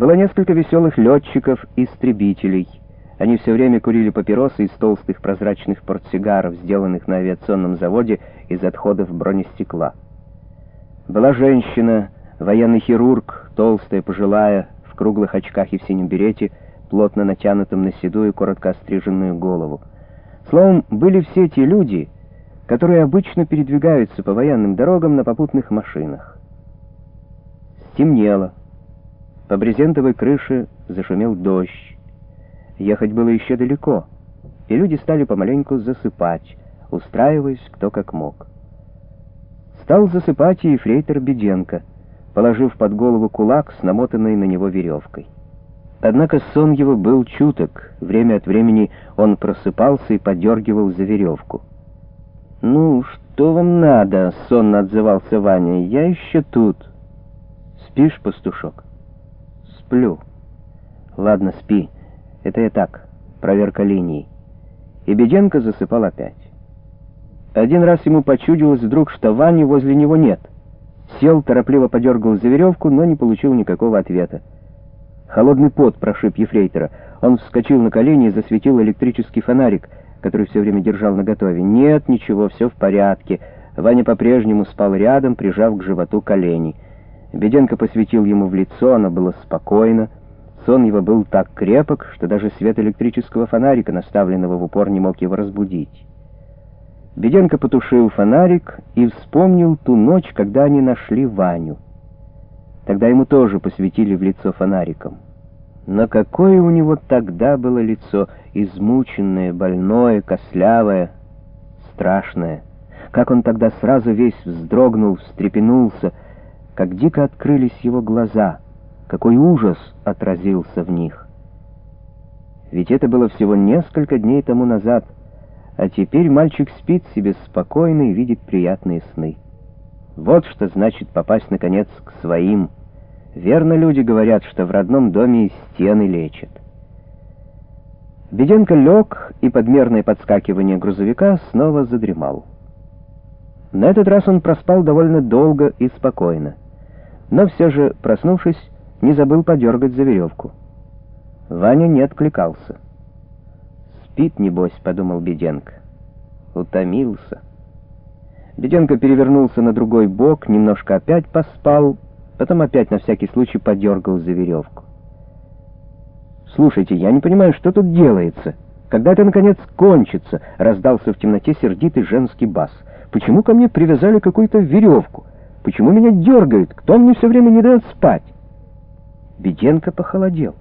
Было несколько веселых летчиков-истребителей. Они все время курили папиросы из толстых прозрачных портсигаров, сделанных на авиационном заводе из отходов бронестекла. Была женщина, военный хирург, толстая, пожилая, в круглых очках и в синем берете, плотно натянутом на седую, коротко остриженную голову. Словом, были все те люди, которые обычно передвигаются по военным дорогам на попутных машинах. Стемнело. По брезентовой крыше зашумел дождь. Ехать было еще далеко, и люди стали помаленьку засыпать, устраиваясь кто как мог. Стал засыпать и фрейтор Беденко, положив под голову кулак с намотанной на него веревкой. Однако сон его был чуток, время от времени он просыпался и подергивал за веревку. «Ну, что вам надо?» — сонно отзывался Ваня. «Я еще тут». «Спишь, пастушок?» «Сплю». «Ладно, спи. Это я так, проверка линий». И Беденко засыпал опять. Один раз ему почудилось вдруг, что Вани возле него нет. Сел, торопливо подергал за веревку, но не получил никакого ответа. Холодный пот прошиб ефрейтора. Он вскочил на колени и засветил электрический фонарик, который все время держал наготове. Нет, ничего, все в порядке. Ваня по-прежнему спал рядом, прижав к животу колени. Беденко посветил ему в лицо, оно было спокойно. Сон его был так крепок, что даже свет электрического фонарика, наставленного в упор, не мог его разбудить. Беденко потушил фонарик и вспомнил ту ночь, когда они нашли Ваню. Тогда ему тоже посветили в лицо фонариком. Но какое у него тогда было лицо, измученное, больное, кослявое, страшное. Как он тогда сразу весь вздрогнул, встрепенулся, как дико открылись его глаза, какой ужас отразился в них. Ведь это было всего несколько дней тому назад — а теперь мальчик спит себе спокойно и видит приятные сны. Вот что значит попасть, наконец, к своим. Верно люди говорят, что в родном доме стены лечат. Беденко лег, и подмерное подскакивание грузовика снова задремал. На этот раз он проспал довольно долго и спокойно. Но все же, проснувшись, не забыл подергать за веревку. Ваня не откликался. «Спит, небось», — подумал Беденко. Утомился. Беденко перевернулся на другой бок, немножко опять поспал, потом опять на всякий случай подергал за веревку. «Слушайте, я не понимаю, что тут делается. Когда это, наконец, кончится?» — раздался в темноте сердитый женский бас. «Почему ко мне привязали какую-то веревку? Почему меня дергают? Кто мне все время не дает спать?» Беденко похолодел.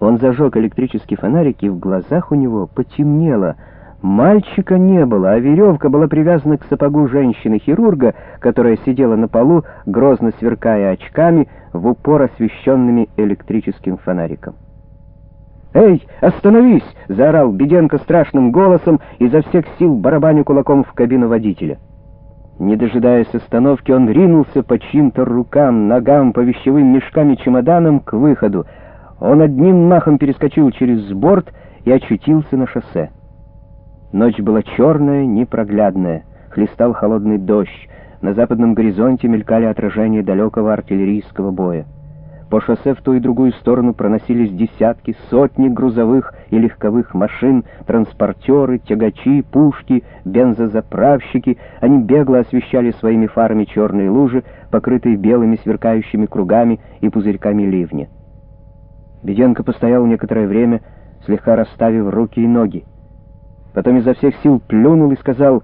Он зажег электрический фонарик, и в глазах у него потемнело. Мальчика не было, а веревка была привязана к сапогу женщины-хирурга, которая сидела на полу, грозно сверкая очками, в упор освещенными электрическим фонариком. «Эй, остановись!» — заорал Беденко страшным голосом, изо всех сил барабаню кулаком в кабину водителя. Не дожидаясь остановки, он ринулся по чьим-то рукам, ногам, по вещевым мешкам и чемоданам к выходу. Он одним махом перескочил через борт и очутился на шоссе. Ночь была черная, непроглядная, хлестал холодный дождь, на западном горизонте мелькали отражения далекого артиллерийского боя. По шоссе в ту и другую сторону проносились десятки, сотни грузовых и легковых машин, транспортеры, тягачи, пушки, бензозаправщики. Они бегло освещали своими фарами черные лужи, покрытые белыми сверкающими кругами и пузырьками ливня. Беденко постоял некоторое время, слегка расставив руки и ноги. Потом изо всех сил плюнул и сказал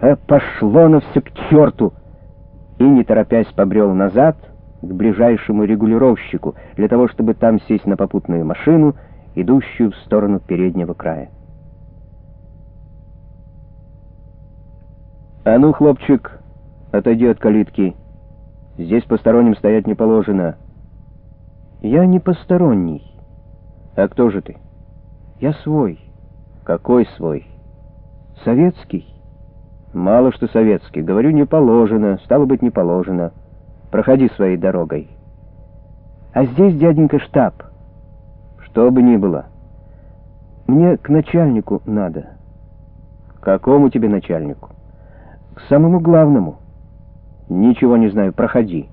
«Э, пошло на все к черту!» и, не торопясь, побрел назад к ближайшему регулировщику, для того, чтобы там сесть на попутную машину, идущую в сторону переднего края. «А ну, хлопчик, отойди от калитки. Здесь посторонним стоять не положено». «Я не посторонний». «А кто же ты?» «Я свой». «Какой свой?» «Советский». «Мало что советский. Говорю, не положено. Стало быть, не положено. Проходи своей дорогой». «А здесь, дяденька, штаб». «Что бы ни было». «Мне к начальнику надо». «К какому тебе начальнику?» «К самому главному». «Ничего не знаю. Проходи».